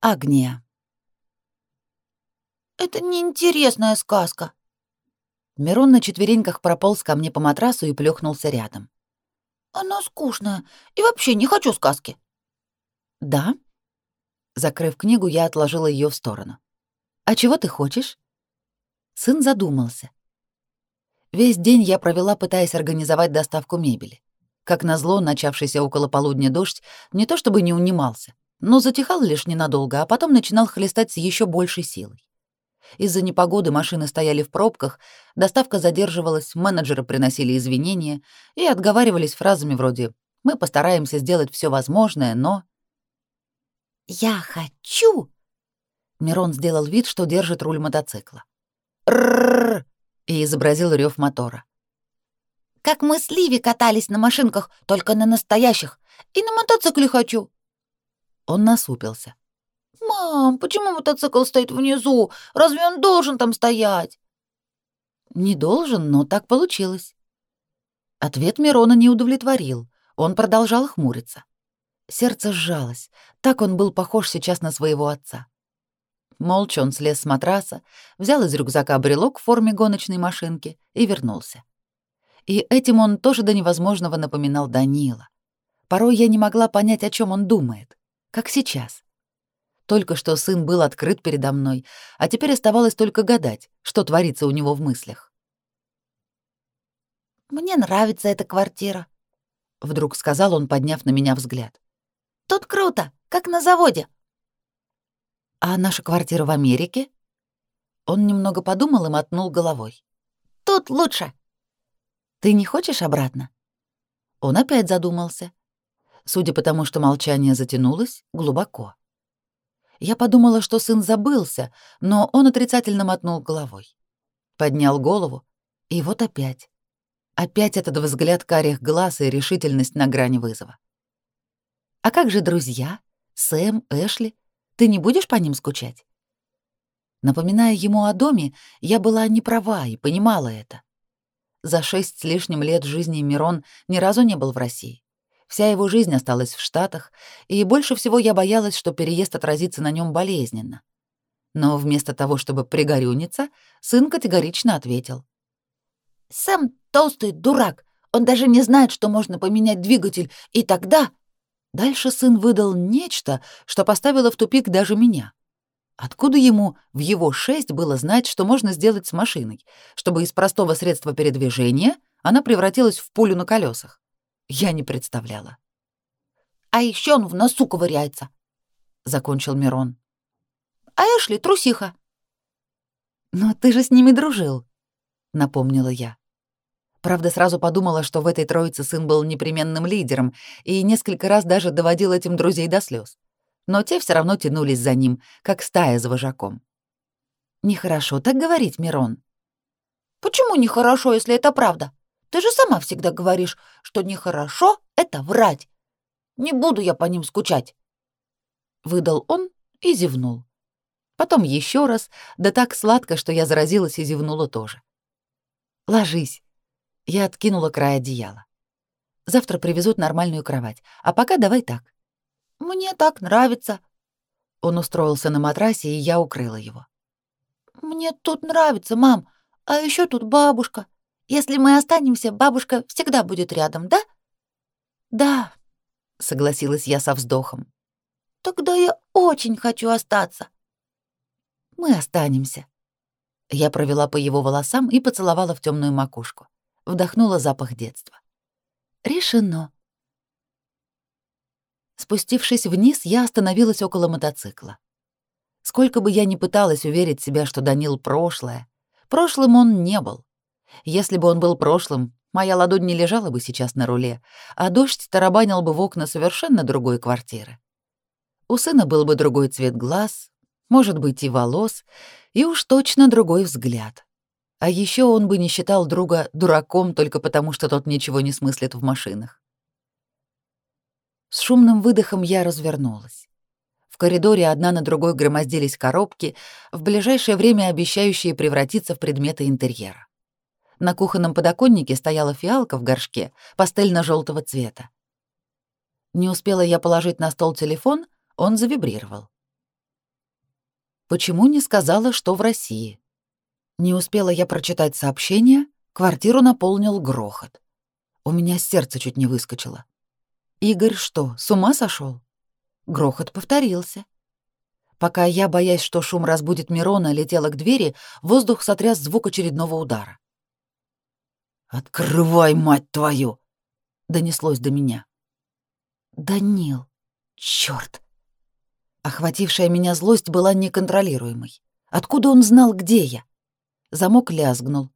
Агния. Это неинтересная сказка. Мирон на четвереньках прополз ко мне по матрасу и плюхнулся рядом. Она скучная. И вообще не хочу сказки. Да? Закрыв книгу, я отложила ее в сторону. А чего ты хочешь? Сын задумался. Весь день я провела, пытаясь организовать доставку мебели. Как назло, начавшийся около полудня дождь не то чтобы не унимался, но затихал лишь ненадолго, а потом начинал хлестать с еще большей силой. Из-за непогоды машины стояли в пробках, доставка задерживалась, менеджеры приносили извинения и отговаривались фразами вроде «Мы постараемся сделать все возможное, но...» «Я хочу!» Мирон сделал вид, что держит руль мотоцикла. «Ррррр!» и изобразил рев мотора. «Как мы с Ливи катались на машинках, только на настоящих, и на мотоцикле хочу!» Он насупился. «Мам, почему мотоцикл стоит внизу? Разве он должен там стоять?» «Не должен, но так получилось». Ответ Мирона не удовлетворил. Он продолжал хмуриться. Сердце сжалось. Так он был похож сейчас на своего отца. Молча он слез с матраса, взял из рюкзака брелок в форме гоночной машинки и вернулся. И этим он тоже до невозможного напоминал Данила. Порой я не могла понять, о чем он думает, как сейчас. Только что сын был открыт передо мной, а теперь оставалось только гадать, что творится у него в мыслях. «Мне нравится эта квартира», — вдруг сказал он, подняв на меня взгляд. «Тут круто, как на заводе». «А наша квартира в Америке?» Он немного подумал и мотнул головой. «Тут лучше». «Ты не хочешь обратно?» Он опять задумался. Судя по тому, что молчание затянулось, глубоко. Я подумала, что сын забылся, но он отрицательно мотнул головой. Поднял голову, и вот опять. Опять этот взгляд карих глаз и решительность на грани вызова. «А как же друзья? Сэм, Эшли? Ты не будешь по ним скучать?» Напоминая ему о доме, я была не права и понимала это. За шесть с лишним лет жизни Мирон ни разу не был в России. Вся его жизнь осталась в Штатах, и больше всего я боялась, что переезд отразится на нем болезненно. Но вместо того, чтобы пригорюниться, сын категорично ответил. «Сэм толстый дурак. Он даже не знает, что можно поменять двигатель, и тогда...» Дальше сын выдал нечто, что поставило в тупик даже меня. Откуда ему в его шесть было знать, что можно сделать с машиной, чтобы из простого средства передвижения она превратилась в пулю на колесах? Я не представляла. «А еще он в носу ковыряется», — закончил Мирон. «А Эшли трусиха». «Но ты же с ними дружил», — напомнила я. Правда, сразу подумала, что в этой троице сын был непременным лидером и несколько раз даже доводил этим друзей до слез. Но те все равно тянулись за ним, как стая за вожаком. «Нехорошо так говорить, Мирон». «Почему нехорошо, если это правда?» Ты же сама всегда говоришь, что нехорошо — это врать. Не буду я по ним скучать. Выдал он и зевнул. Потом еще раз, да так сладко, что я заразилась и зевнула тоже. Ложись. Я откинула край одеяла. Завтра привезут нормальную кровать, а пока давай так. Мне так нравится. Он устроился на матрасе, и я укрыла его. Мне тут нравится, мам. А еще тут бабушка. Если мы останемся, бабушка всегда будет рядом, да? Да, согласилась я со вздохом. Тогда я очень хочу остаться. Мы останемся. Я провела по его волосам и поцеловала в темную макушку. Вдохнула запах детства. Решено. Спустившись вниз, я остановилась около мотоцикла. Сколько бы я ни пыталась уверить себя, что Данил прошлое, прошлым он не был. Если бы он был прошлым, моя ладонь не лежала бы сейчас на руле, а дождь тарабанил бы в окна совершенно другой квартиры. У сына был бы другой цвет глаз, может быть, и волос, и уж точно другой взгляд. А еще он бы не считал друга дураком только потому, что тот ничего не смыслит в машинах. С шумным выдохом я развернулась. В коридоре одна на другой громоздились коробки, в ближайшее время обещающие превратиться в предметы интерьера. На кухонном подоконнике стояла фиалка в горшке пастельно-желтого цвета. Не успела я положить на стол телефон, он завибрировал. почему не сказала, что в России? Не успела я прочитать сообщение, квартиру наполнил грохот. У меня сердце чуть не выскочило. Игорь что, с ума сошел? Грохот повторился. Пока я, боясь, что шум разбудит Мирона, летела к двери, воздух сотряс звук очередного удара. «Открывай, мать твою!» — донеслось до меня. «Данил, чёрт!» Охватившая меня злость была неконтролируемой. Откуда он знал, где я? Замок лязгнул.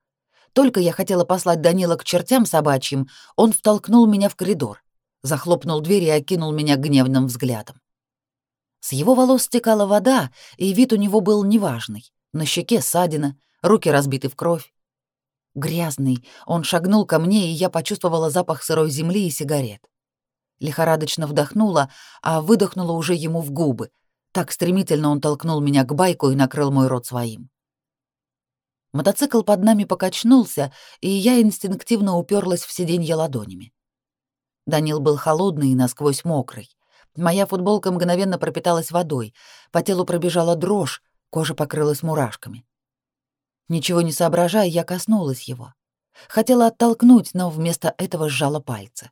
Только я хотела послать Данила к чертям собачьим, он втолкнул меня в коридор, захлопнул дверь и окинул меня гневным взглядом. С его волос стекала вода, и вид у него был неважный. На щеке ссадина, руки разбиты в кровь. Грязный, он шагнул ко мне, и я почувствовала запах сырой земли и сигарет. Лихорадочно вдохнула, а выдохнула уже ему в губы. Так стремительно он толкнул меня к байку и накрыл мой рот своим. Мотоцикл под нами покачнулся, и я инстинктивно уперлась в сиденье ладонями. Данил был холодный и насквозь мокрый. Моя футболка мгновенно пропиталась водой, по телу пробежала дрожь, кожа покрылась мурашками. Ничего не соображая, я коснулась его. Хотела оттолкнуть, но вместо этого сжала пальцы.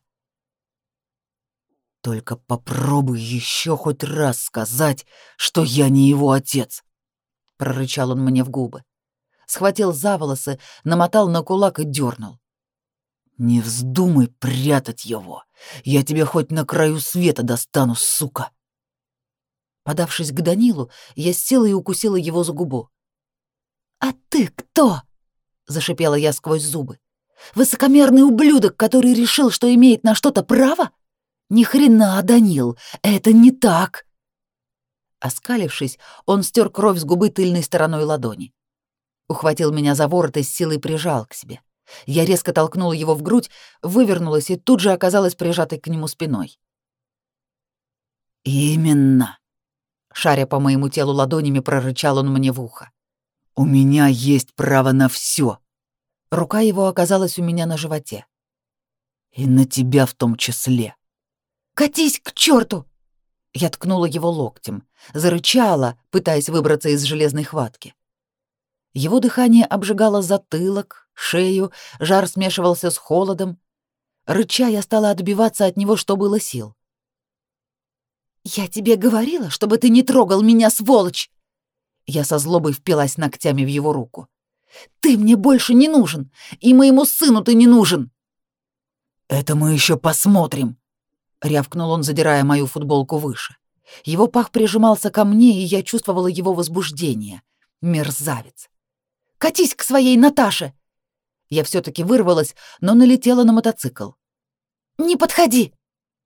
«Только попробуй еще хоть раз сказать, что я не его отец!» — прорычал он мне в губы. Схватил за волосы, намотал на кулак и дернул. «Не вздумай прятать его! Я тебя хоть на краю света достану, сука!» Подавшись к Данилу, я села и укусила его за губу. «А ты кто?» — зашипела я сквозь зубы. «Высокомерный ублюдок, который решил, что имеет на что-то право? Ни хрена, Данил, это не так!» Оскалившись, он стер кровь с губы тыльной стороной ладони. Ухватил меня за ворот и с силой прижал к себе. Я резко толкнула его в грудь, вывернулась и тут же оказалась прижатой к нему спиной. «Именно!» Шаря по моему телу ладонями, прорычал он мне в ухо. У меня есть право на все. Рука его оказалась у меня на животе. И на тебя в том числе. Катись к черту! Я ткнула его локтем, зарычала, пытаясь выбраться из железной хватки. Его дыхание обжигало затылок, шею, жар смешивался с холодом. Рыча я стала отбиваться от него, что было сил. «Я тебе говорила, чтобы ты не трогал меня, сволочь!» Я со злобой впилась ногтями в его руку. «Ты мне больше не нужен, и моему сыну ты не нужен!» «Это мы еще посмотрим!» — рявкнул он, задирая мою футболку выше. Его пах прижимался ко мне, и я чувствовала его возбуждение. Мерзавец! «Катись к своей Наташе!» Я все таки вырвалась, но налетела на мотоцикл. «Не подходи!»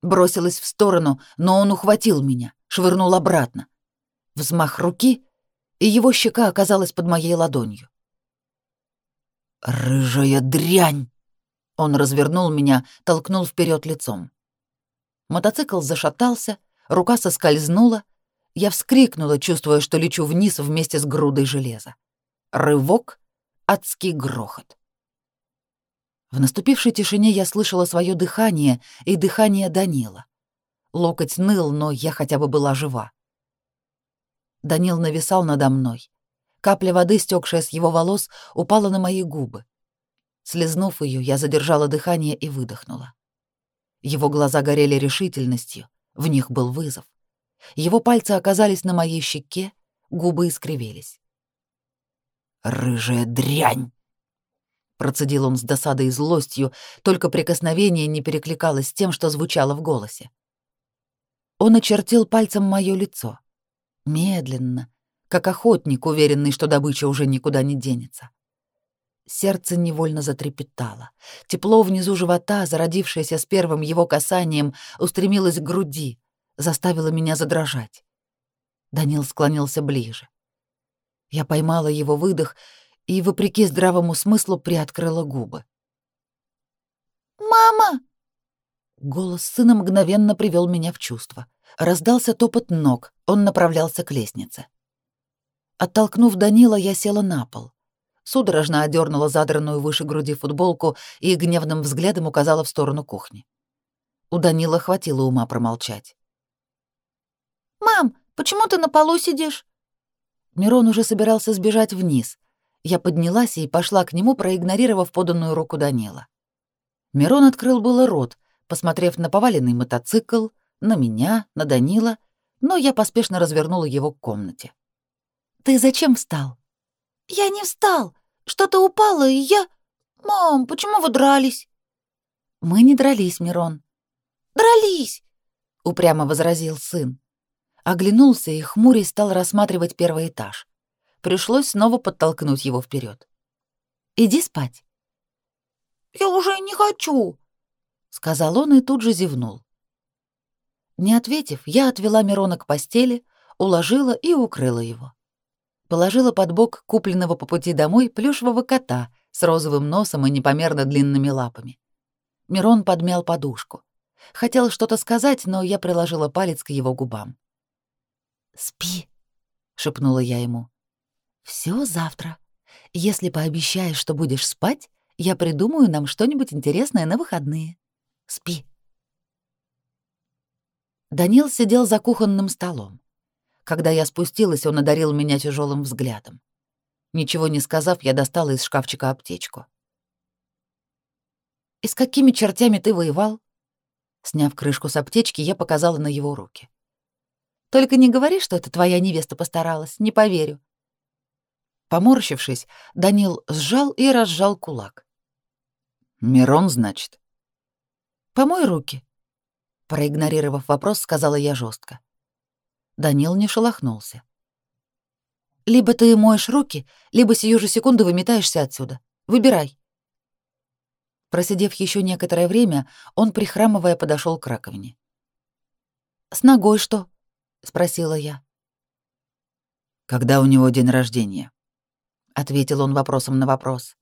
Бросилась в сторону, но он ухватил меня, швырнул обратно. Взмах руки, и его щека оказалась под моей ладонью. «Рыжая дрянь!» Он развернул меня, толкнул вперед лицом. Мотоцикл зашатался, рука соскользнула. Я вскрикнула, чувствуя, что лечу вниз вместе с грудой железа. Рывок, адский грохот. В наступившей тишине я слышала свое дыхание и дыхание Данила. Локоть ныл, но я хотя бы была жива. Данил нависал надо мной. Капля воды, стекшая с его волос, упала на мои губы. Слизнув ее, я задержала дыхание и выдохнула. Его глаза горели решительностью, в них был вызов. Его пальцы оказались на моей щеке, губы искривились. «Рыжая дрянь!» Процедил он с досадой и злостью, только прикосновение не перекликалось с тем, что звучало в голосе. Он очертил пальцем мое лицо медленно, как охотник, уверенный, что добыча уже никуда не денется. Сердце невольно затрепетало. Тепло внизу живота, зародившееся с первым его касанием, устремилось к груди, заставило меня задрожать. Данил склонился ближе. Я поймала его выдох и, вопреки здравому смыслу, приоткрыла губы. «Мама!» Голос сына мгновенно привел меня в чувство. Раздался топот ног, он направлялся к лестнице. Оттолкнув Данила, я села на пол. Судорожно одернула задранную выше груди футболку и гневным взглядом указала в сторону кухни. У Данила хватило ума промолчать. «Мам, почему ты на полу сидишь?» Мирон уже собирался сбежать вниз. Я поднялась и пошла к нему, проигнорировав поданную руку Данила. Мирон открыл было рот, посмотрев на поваленный мотоцикл, на меня, на Данила, но я поспешно развернула его к комнате. «Ты зачем встал?» «Я не встал. Что-то упало, и я...» «Мам, почему вы дрались?» «Мы не дрались, Мирон». «Дрались!» — упрямо возразил сын. Оглянулся и хмурясь стал рассматривать первый этаж. Пришлось снова подтолкнуть его вперед. «Иди спать». «Я уже не хочу», — сказал он и тут же зевнул. Не ответив, я отвела Мирона к постели, уложила и укрыла его. Положила под бок купленного по пути домой плюшевого кота с розовым носом и непомерно длинными лапами. Мирон подмял подушку. Хотел что-то сказать, но я приложила палец к его губам. «Спи», — шепнула я ему. Все завтра. Если пообещаешь, что будешь спать, я придумаю нам что-нибудь интересное на выходные. Спи». Данил сидел за кухонным столом. Когда я спустилась, он одарил меня тяжелым взглядом. Ничего не сказав, я достала из шкафчика аптечку. «И с какими чертями ты воевал?» Сняв крышку с аптечки, я показала на его руки. «Только не говори, что это твоя невеста постаралась, не поверю». Поморщившись, Данил сжал и разжал кулак. «Мирон, значит?» «Помой руки», Проигнорировав вопрос, сказала я жестко. Данил не шелохнулся. «Либо ты моешь руки, либо сию же секунду выметаешься отсюда. Выбирай». Просидев еще некоторое время, он, прихрамывая, подошел к раковине. «С ногой что?» — спросила я. «Когда у него день рождения?» — ответил он вопросом на вопрос.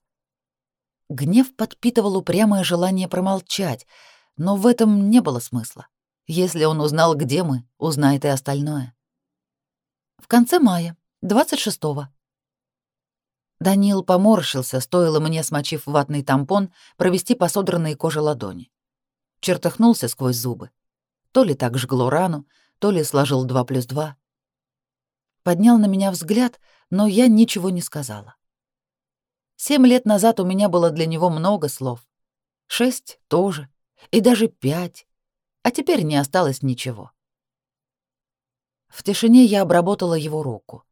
Гнев подпитывал упрямое желание промолчать — но в этом не было смысла. Если он узнал, где мы, узнает и остальное. В конце мая, 26-го. Даниил поморщился, стоило мне, смочив ватный тампон, провести по содранной коже ладони. Чертыхнулся сквозь зубы. То ли так жгло рану, то ли сложил два плюс два. Поднял на меня взгляд, но я ничего не сказала. Семь лет назад у меня было для него много слов. Шесть — тоже и даже пять, а теперь не осталось ничего. В тишине я обработала его руку.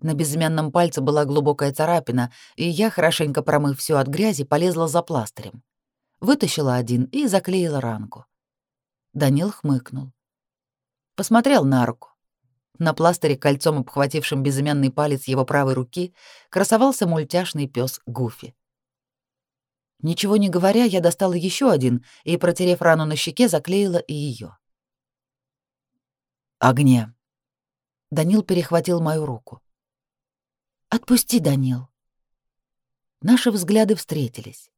На безымянном пальце была глубокая царапина, и я, хорошенько промыв все от грязи, полезла за пластырем. Вытащила один и заклеила ранку. Данил хмыкнул. Посмотрел на руку. На пластыре, кольцом обхватившим безымянный палец его правой руки, красовался мультяшный пес Гуфи. Ничего не говоря, я достала еще один и, протерев рану на щеке, заклеила и ее. «Огне!» Данил перехватил мою руку. «Отпусти, Данил!» Наши взгляды встретились.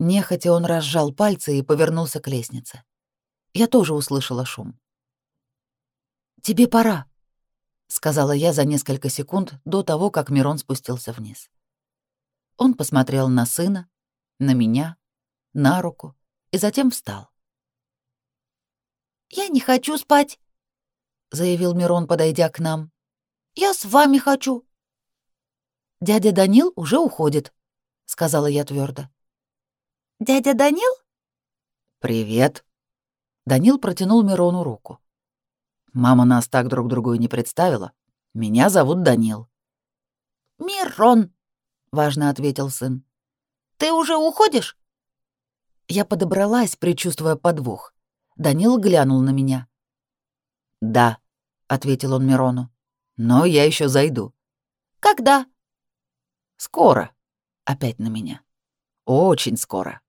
Нехотя он разжал пальцы и повернулся к лестнице. Я тоже услышала шум. «Тебе пора», — сказала я за несколько секунд до того, как Мирон спустился вниз. Он посмотрел на сына, на меня, на руку и затем встал. «Я не хочу спать», — заявил Мирон, подойдя к нам. «Я с вами хочу». «Дядя Данил уже уходит», — сказала я твердо. «Дядя Данил?» «Привет». Данил протянул Мирону руку. «Мама нас так друг другу и не представила. Меня зовут Данил». «Мирон», — важно ответил сын. Ты уже уходишь?» Я подобралась, предчувствуя подвох. Данил глянул на меня. «Да», — ответил он Мирону. «Но я еще зайду». «Когда?» «Скоро». Опять на меня. «Очень скоро».